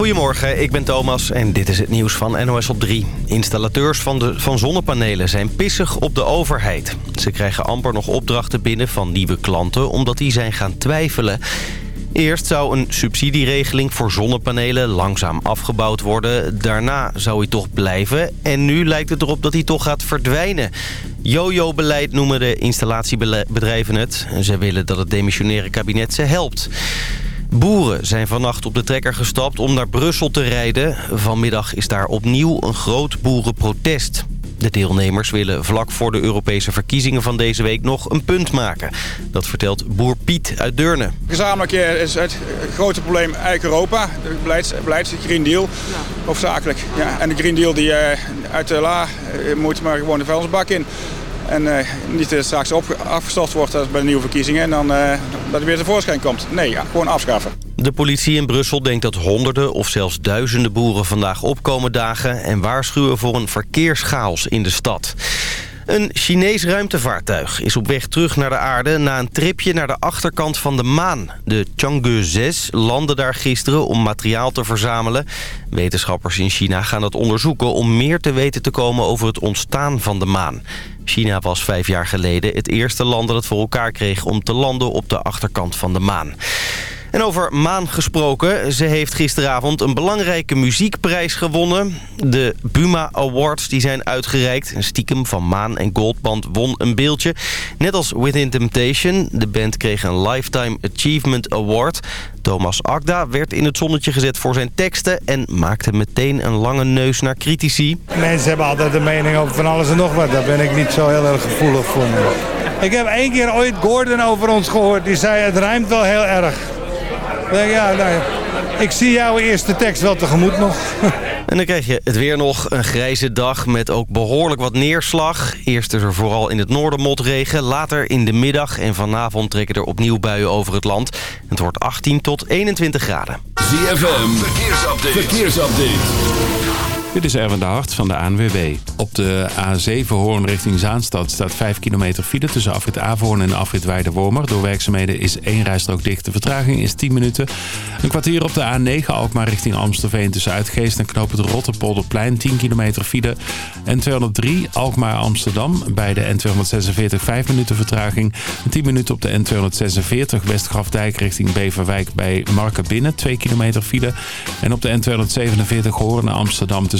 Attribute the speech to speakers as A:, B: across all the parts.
A: Goedemorgen, ik ben Thomas en dit is het nieuws van NOS op 3. Installateurs van, de, van zonnepanelen zijn pissig op de overheid. Ze krijgen amper nog opdrachten binnen van nieuwe klanten... omdat die zijn gaan twijfelen. Eerst zou een subsidieregeling voor zonnepanelen langzaam afgebouwd worden. Daarna zou hij toch blijven. En nu lijkt het erop dat hij toch gaat verdwijnen. Jojo-beleid noemen de installatiebedrijven het. Ze willen dat het demissionaire kabinet ze helpt. Boeren zijn vannacht op de trekker gestapt om naar Brussel te rijden. Vanmiddag is daar opnieuw een groot boerenprotest. De deelnemers willen vlak voor de Europese verkiezingen van deze week nog een punt maken. Dat vertelt boer Piet uit Deurne.
B: Gezamenlijk eh, is het grote probleem eigenlijk Europa. De beleids Green Deal, hoofdzakelijk. Ja, en de Green Deal die uh, uit de la uh, moet maar gewoon de vuilnisbak in. En uh, niet uh, straks op, wordt bij de nieuwe verkiezingen en dan uh, dat hij weer tevoorschijn komt. Nee, ja, gewoon afschaffen.
A: De politie in Brussel denkt dat honderden of zelfs duizenden boeren vandaag opkomen dagen... en waarschuwen voor een verkeerschaos in de stad. Een Chinees ruimtevaartuig is op weg terug naar de aarde... na een tripje naar de achterkant van de maan. De Chang'e 6 landde daar gisteren om materiaal te verzamelen. Wetenschappers in China gaan dat onderzoeken... om meer te weten te komen over het ontstaan van de maan. China was vijf jaar geleden het eerste land dat het voor elkaar kreeg... om te landen op de achterkant van de maan. En over Maan gesproken. Ze heeft gisteravond een belangrijke muziekprijs gewonnen. De Buma Awards die zijn uitgereikt. Een stiekem van Maan en Goldband won een beeldje. Net als Within Temptation. De band kreeg een Lifetime Achievement Award. Thomas Agda werd in het zonnetje gezet voor zijn teksten... en maakte meteen een lange neus naar critici.
C: Mensen hebben altijd de mening over van alles en nog wat. Daar ben ik niet zo heel erg gevoelig voor. Ik heb één keer ooit Gordon over ons gehoord. Die zei het rijmt wel heel erg. Ja, nou, ik zie jouw eerste tekst wel tegemoet nog.
A: En dan krijg je het weer nog. Een grijze dag met ook behoorlijk wat neerslag. Eerst is er vooral in het noorden motregen. Later in de middag en vanavond trekken er opnieuw buien over het land. Het wordt 18 tot 21 graden.
D: ZFM, verkeersupdate. verkeersupdate.
E: Dit is Erwin de Hart van de ANWB. Op de A7 Hoorn richting Zaanstad staat 5 kilometer file tussen afrit Averhoorn en afrit Weidewormer. Door werkzaamheden is één rijstrook dicht. De vertraging is 10 minuten. Een kwartier op de A9 Alkmaar richting Amstelveen tussen Uitgeest en Knoop het Rotterpolderplein. 10 kilometer file. N203 Alkmaar Amsterdam. Bij de N246 5 minuten vertraging. 10 minuten op de N246 Westgrafdijk richting Beverwijk bij Markenbinnen. 2 kilometer file. En op de N247 Hoorn Amsterdam tussen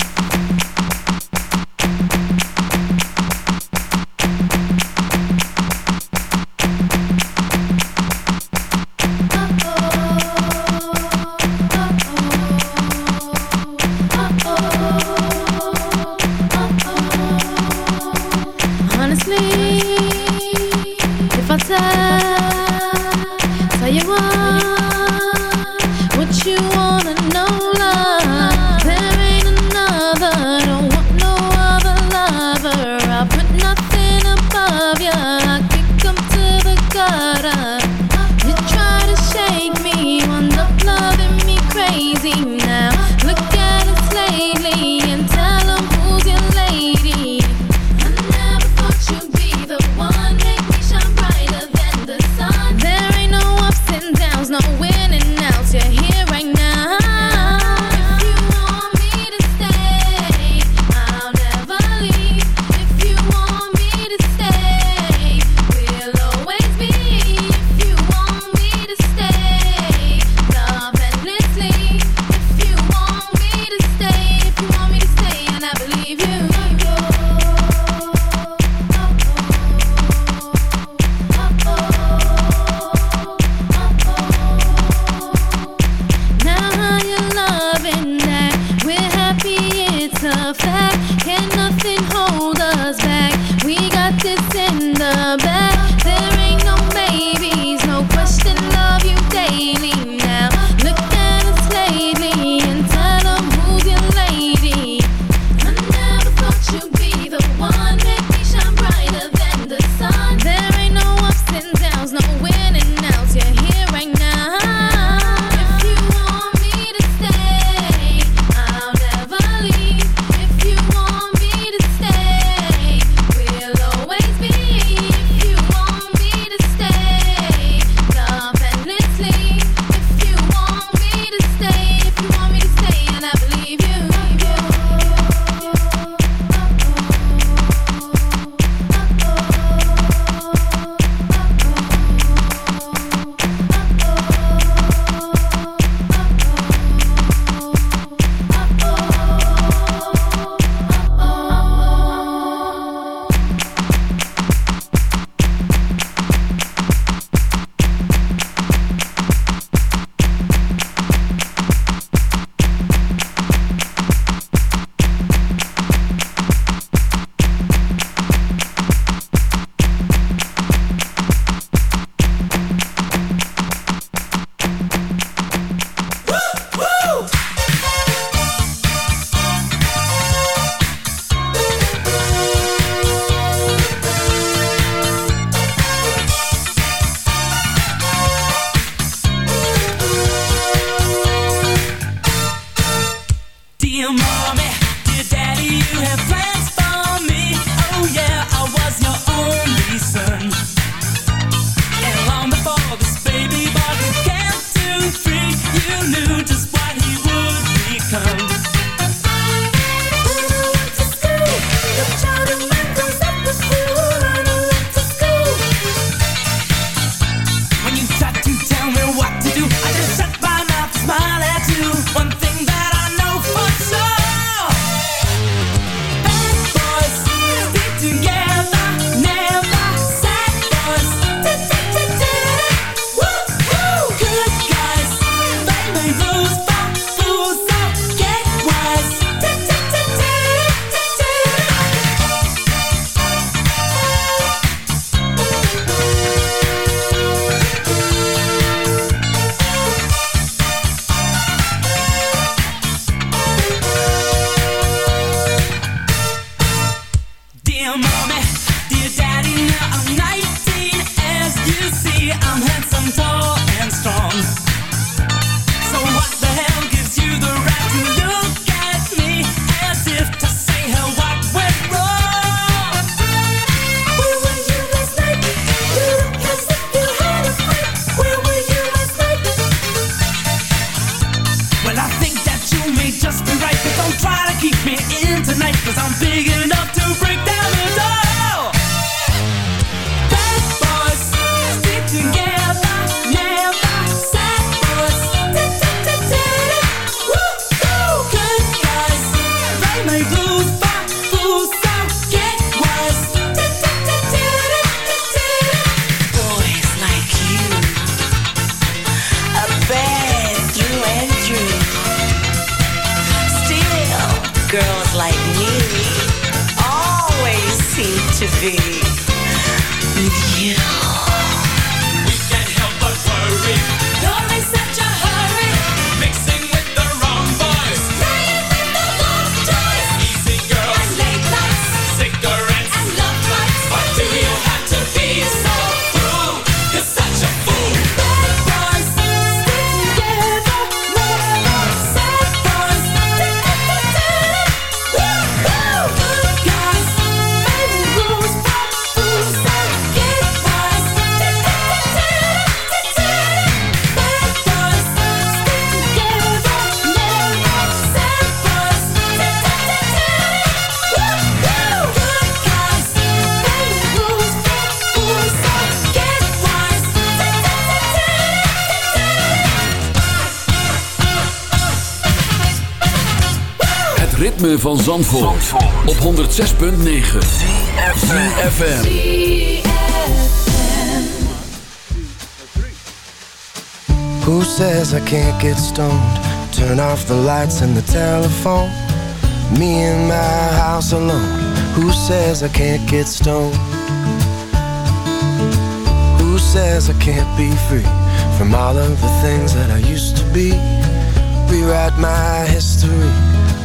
D: Van Zandvoort, op 106.9 CFFM
F: Who says I can't get stoned? Turn off the lights and the telephone. Me in my house alone. Who says I can't get stoned? Who says I can't be free From all of the things that I used to be? Rewrite my history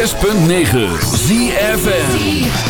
D: 106.9 ZFN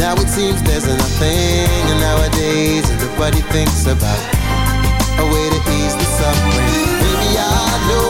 G: Now it seems there's nothing And nowadays everybody thinks about A way to ease the suffering. Maybe I know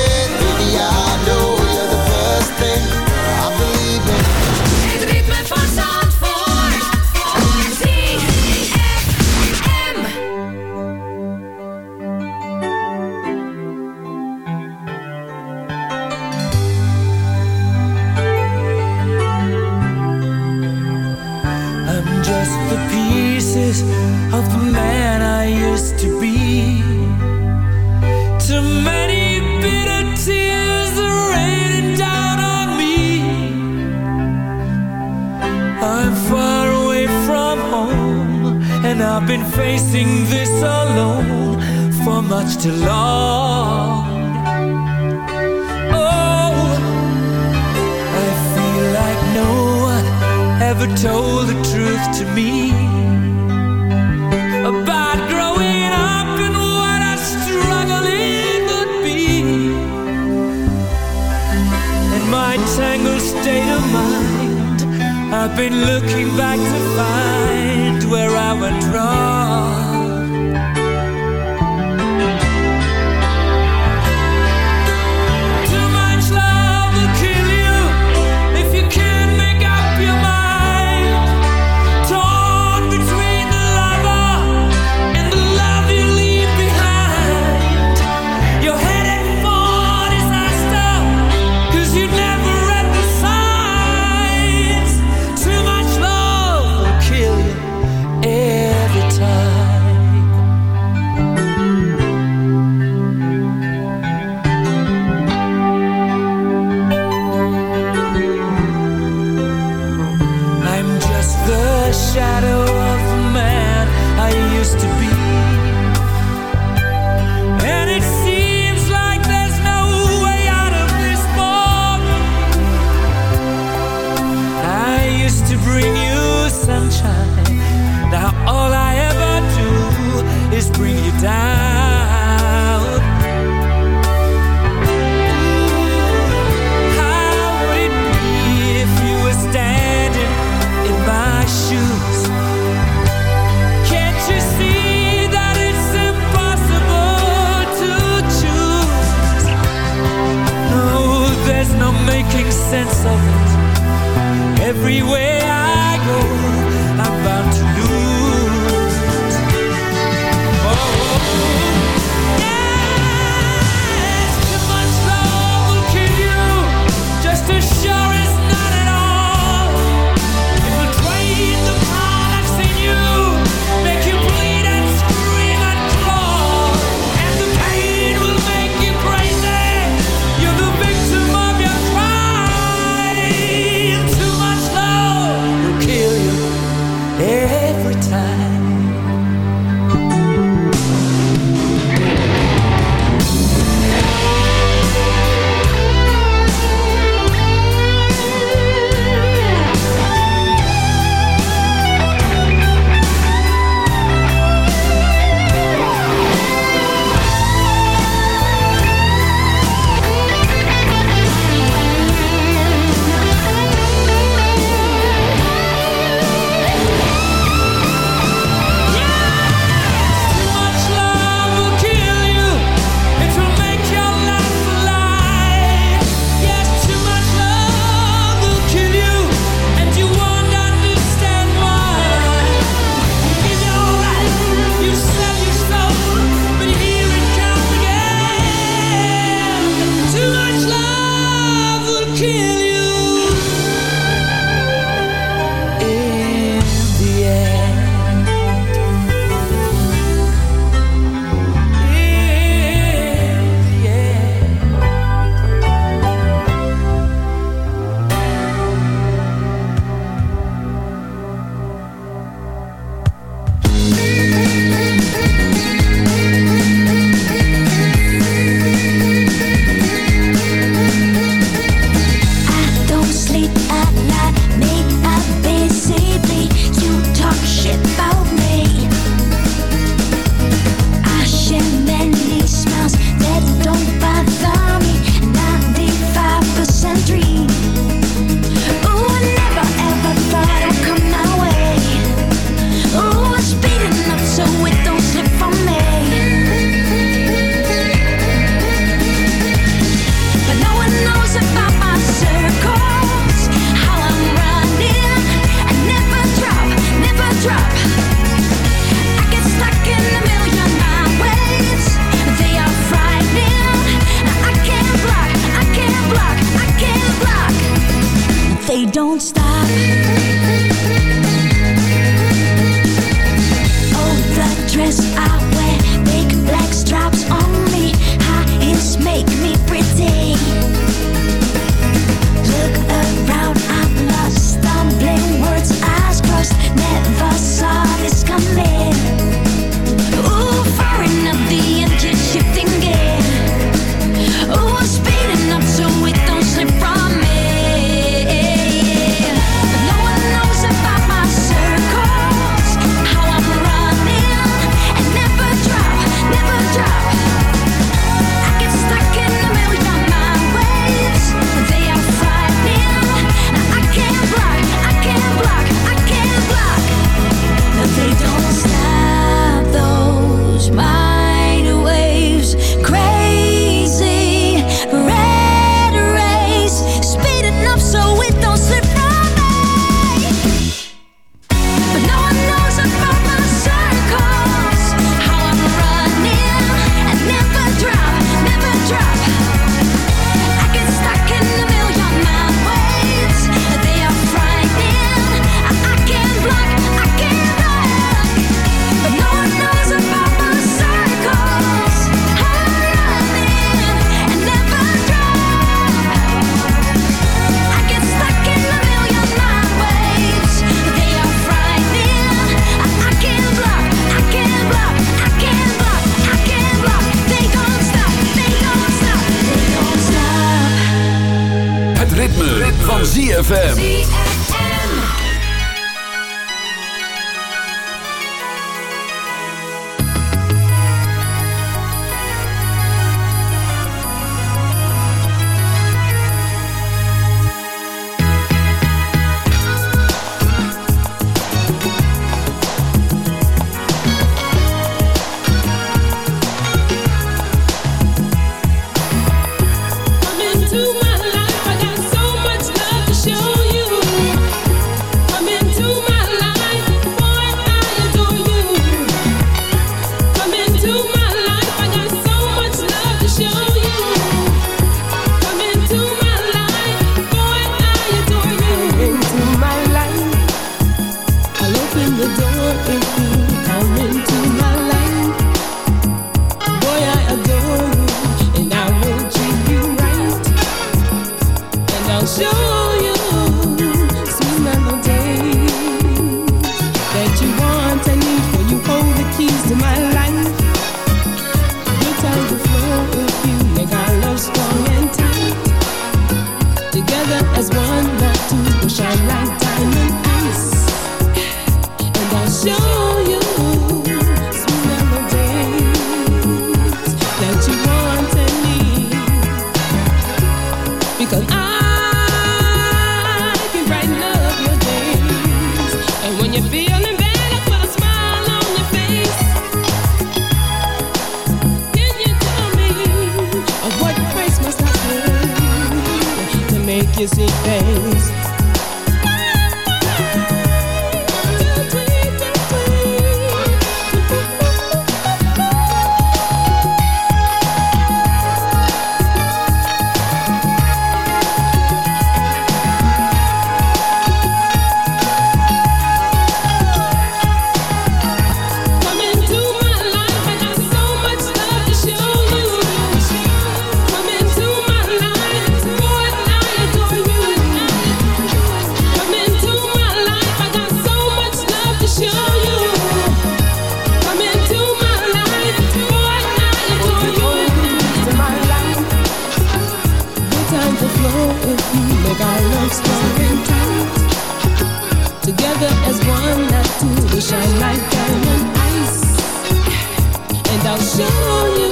H: show you.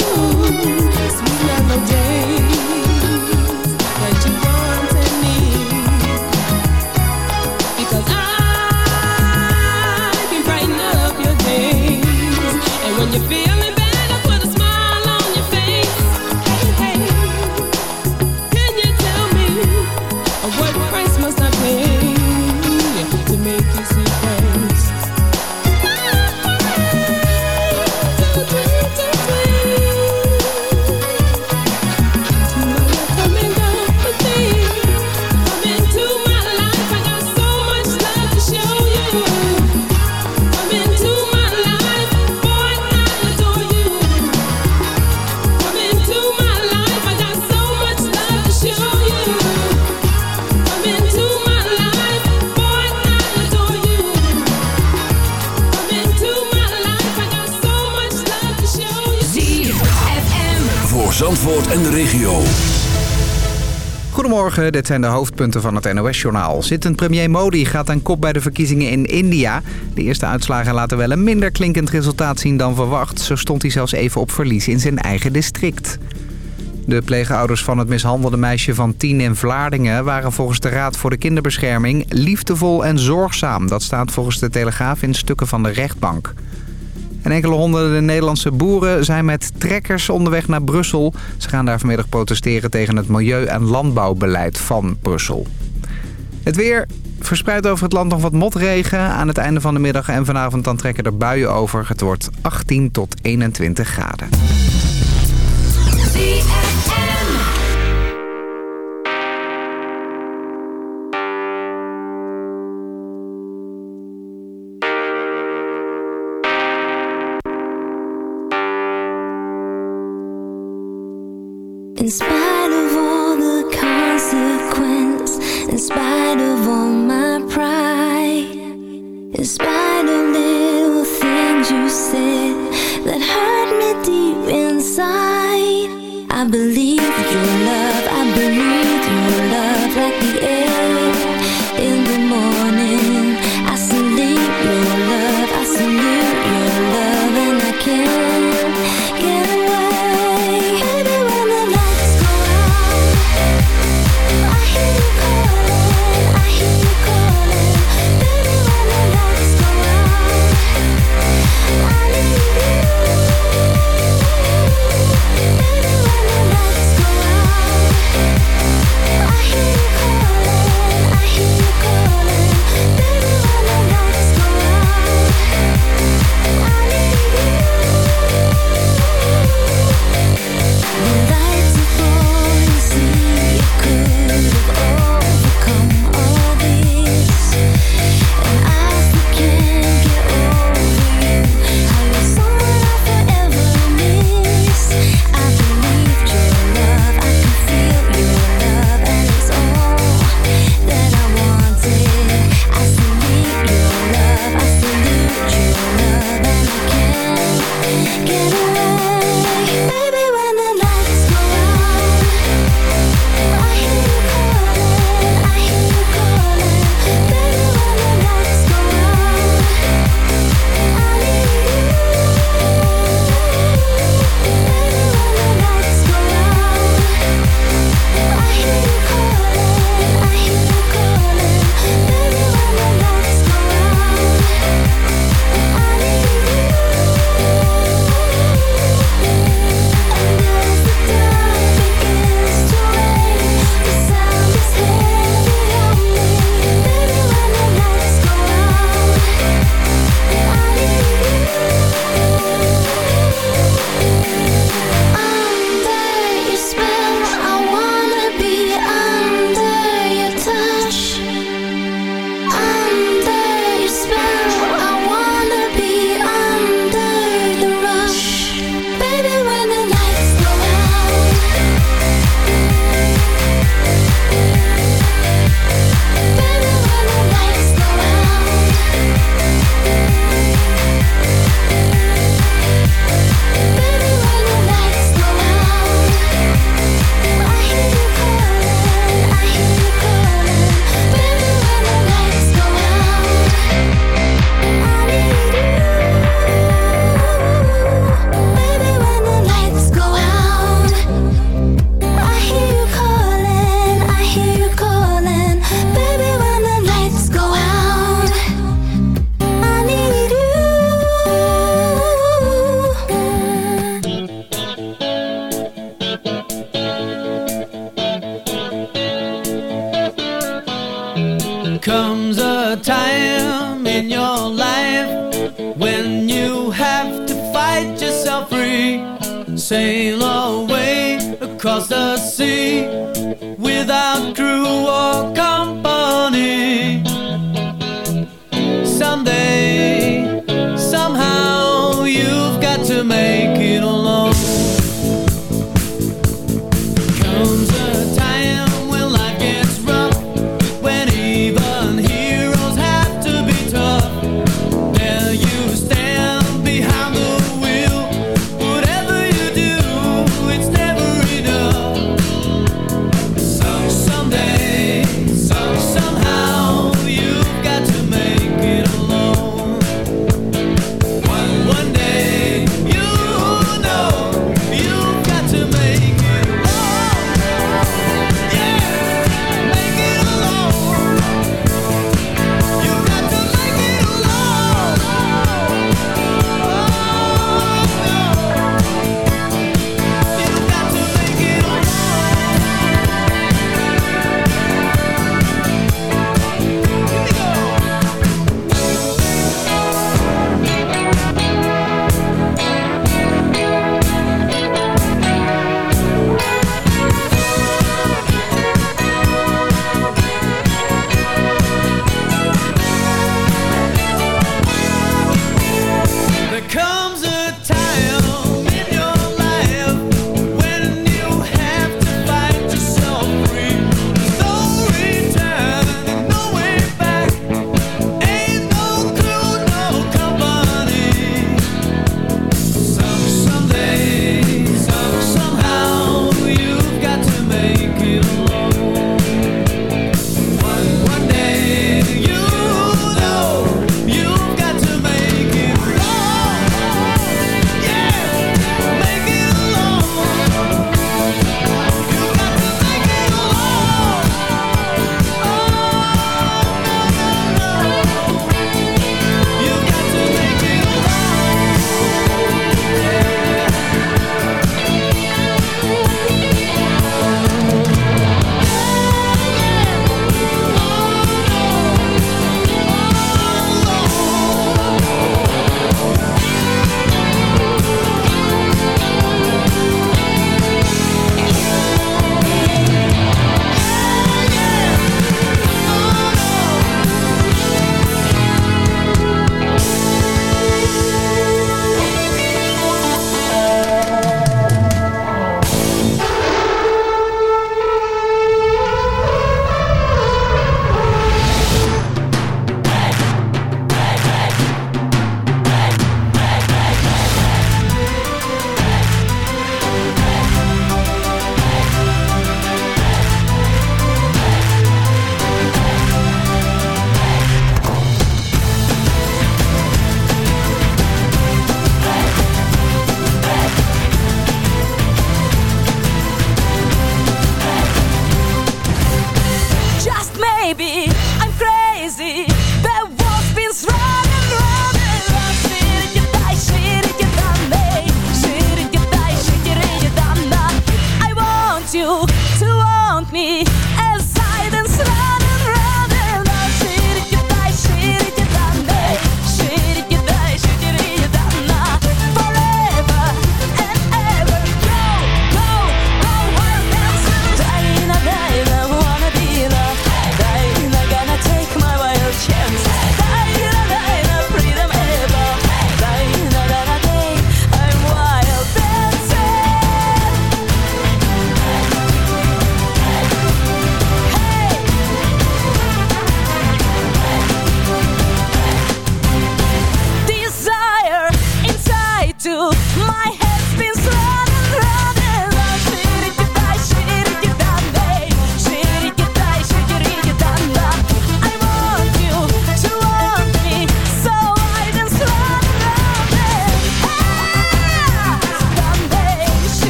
H: Sweet
I: melody. Dit zijn de hoofdpunten van het NOS-journaal. Zittend premier Modi gaat aan kop bij de verkiezingen in India. De eerste uitslagen laten wel een minder klinkend resultaat zien dan verwacht. Zo stond hij zelfs even op verlies in zijn eigen district. De pleegouders van het mishandelde meisje van 10 in Vlaardingen... waren volgens de Raad voor de Kinderbescherming liefdevol en zorgzaam. Dat staat volgens de Telegraaf in stukken van de rechtbank. En enkele honderden Nederlandse boeren zijn met trekkers onderweg naar Brussel. Ze gaan daar vanmiddag protesteren tegen het milieu- en landbouwbeleid van Brussel. Het weer verspreidt over het land nog wat motregen aan het einde van de middag. En vanavond dan trekken er buien over. Het wordt 18 tot 21 graden.
G: comes a time in your life when you have to fight yourself free, sail away across the sea without crew or company.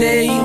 G: day.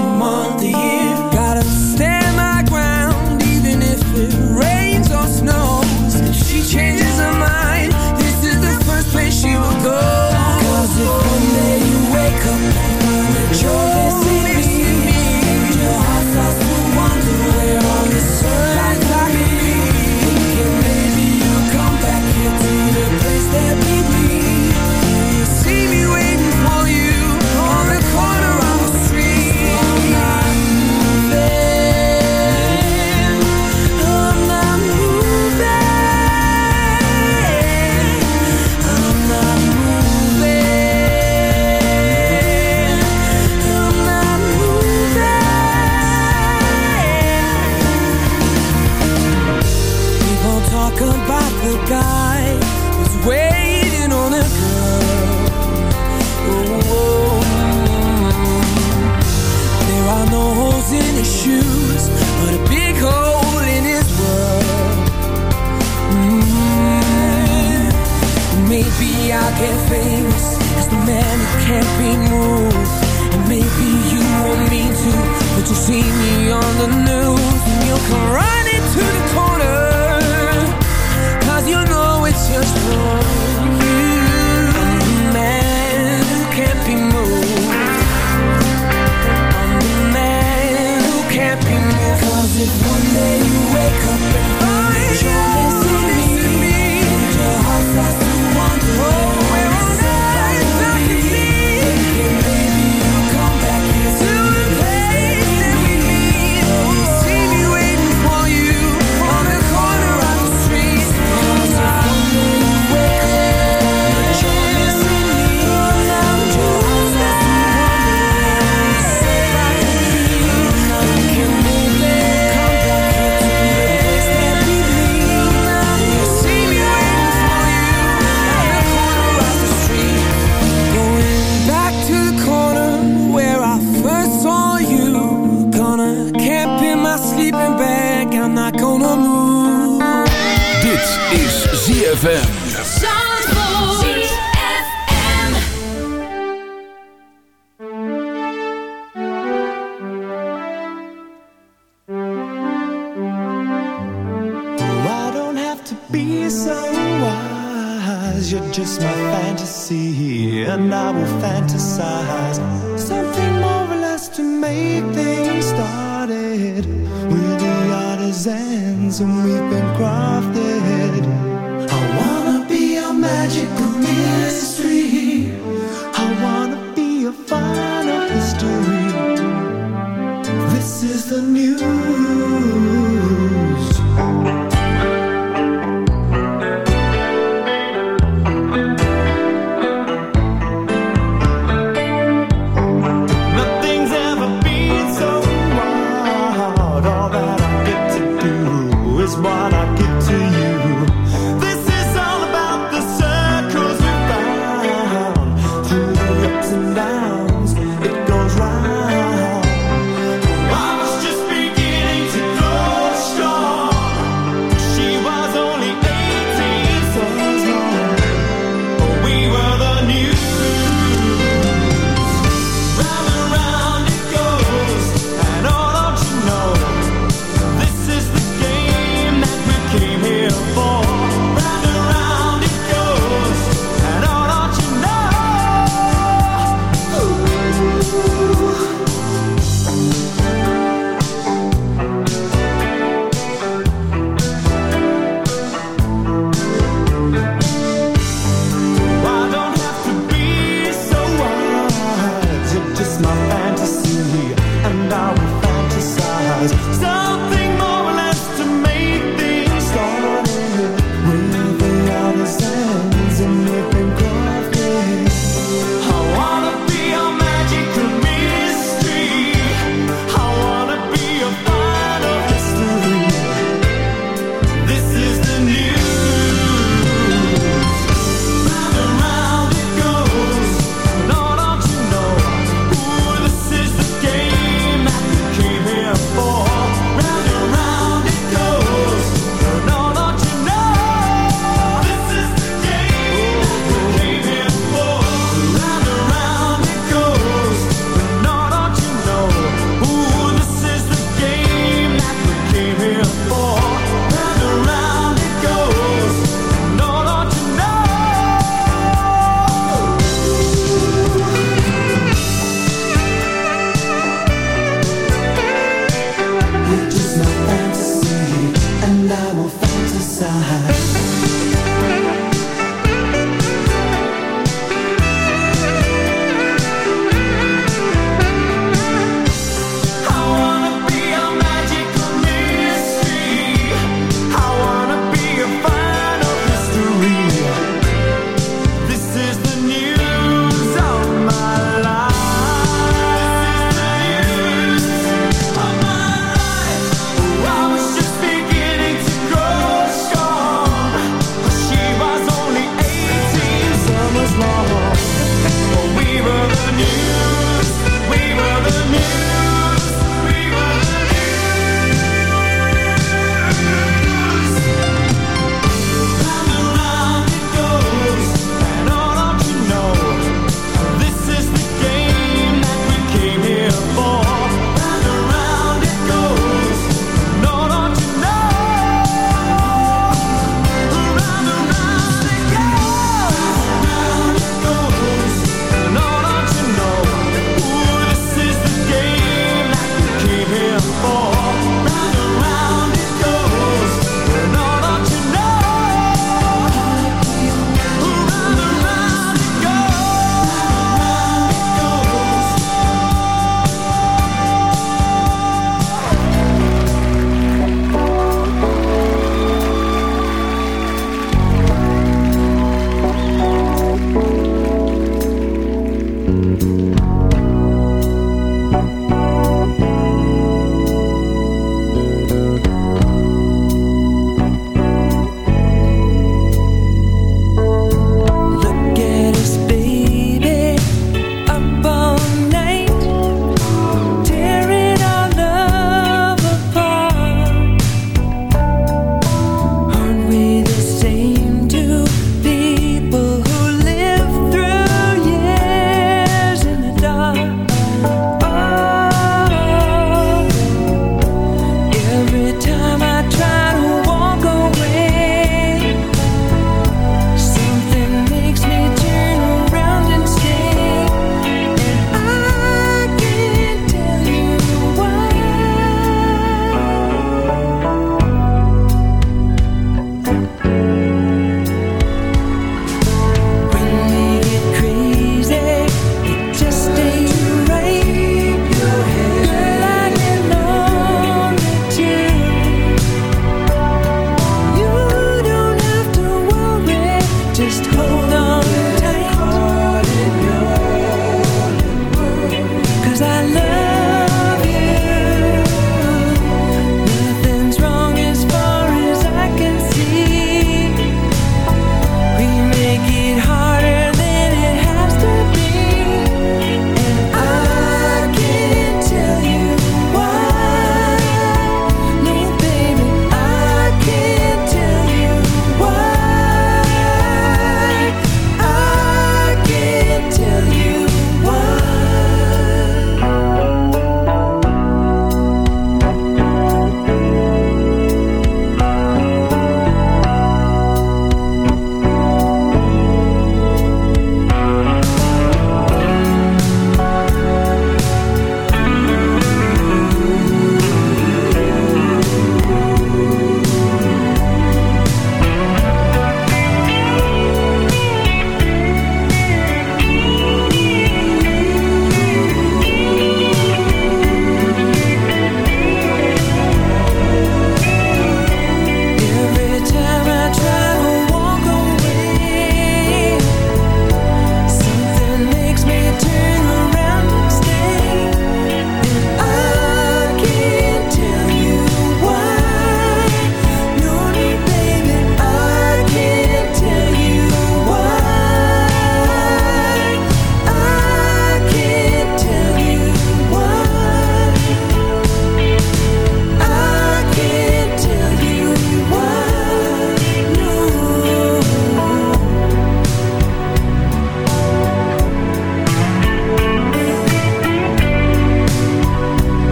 J: come running to the corner. You know it's just you man who can't be moved. I'm the man who can't be if one day you wake up